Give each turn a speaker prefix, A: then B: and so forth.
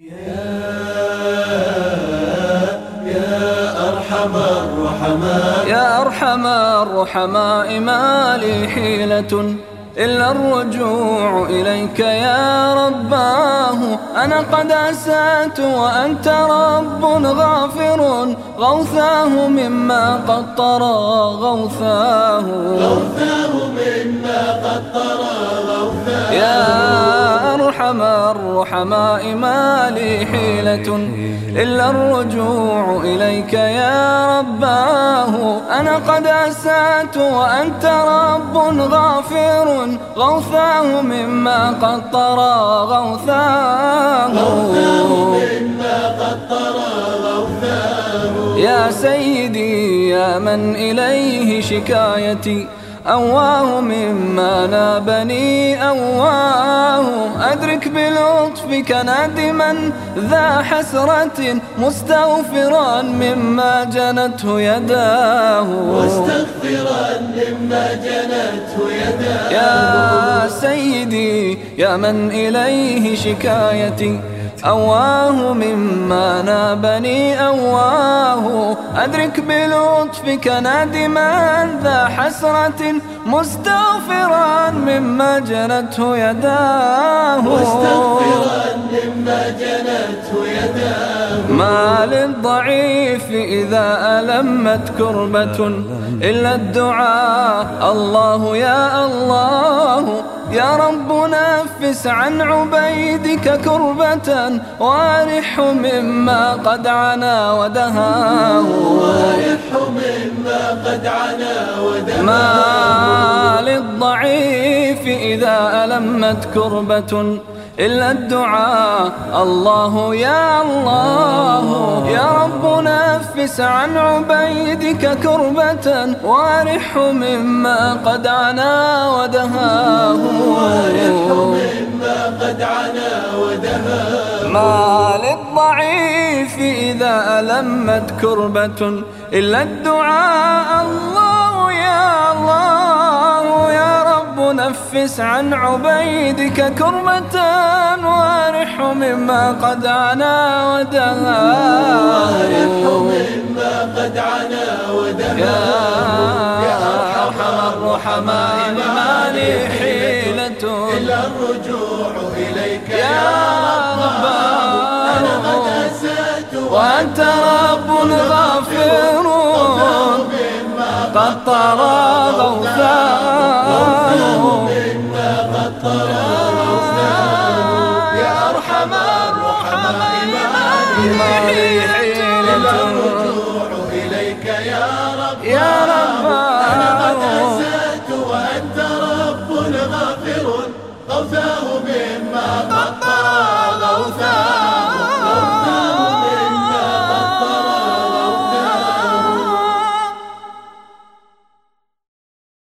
A: يا أرحم الرحماء
B: يا أرحم الرحماء ما لي حيلة إلا الرجوع إليك يا رباه. أنا قد أسأت وأنت رب غافر غوثاه مما قد طرى غوثاه.
A: غوثاه مما قد طرى غوثاه.
B: يا أرحم الرحماء ما لي حيلة. إلا الرجوع إليك يا رباه. أنا قد أسأت وأنت رب غافر. غوثاه مما قد طرى غوثاه
A: مما قد طرى غوثاه.
B: يا سيدي يا من إليه شكايتي. أواه مما نابني أواه. أدرك بلطفك نادما ذا حسرة مستغفرا مما جنته يداه.
A: مستغفرا مما جنته يداه.
B: يا سيدي يا من إليه شكايتي. أواه مما نابني أواه. أدرك بلطفك نادما ذا حسرة مستغفرا مما جنته يداه.
A: مستغفرا مما جنته يداه
B: ما للضعيف إذا ألمت كربة إلا الدعاء. الله يا الله يا رب نفس عن عبيدك كربة وارح مما قد عنا ودهاه.
A: وارح مما قد عنا ودماه
B: ما للضعيف إذا ألمت كربة إلا الدعاء. الله يا الله يا رب نفس عن عبيدك كربة وارح مما قد عنا ودهاه.
A: مما قد عنا ودماه
B: ما للضعيف إذا ألمت كربة إلا الدعاء. الله يا الله يا رب نفس عن عبيدك كربة وارح مما قد عنا ودهاه. لي حيلة
A: إلا الرجوع إليك
B: يا
A: رب. أنا قد أسأت
B: وأنت رب غافر قد طرى غوثاه
A: قد يا أرحم
B: حيلة
A: الرجوع إليك يا رب
B: يا
A: أنا قد
B: رب
A: أسأت غوثاه مما قد طرى غوثاه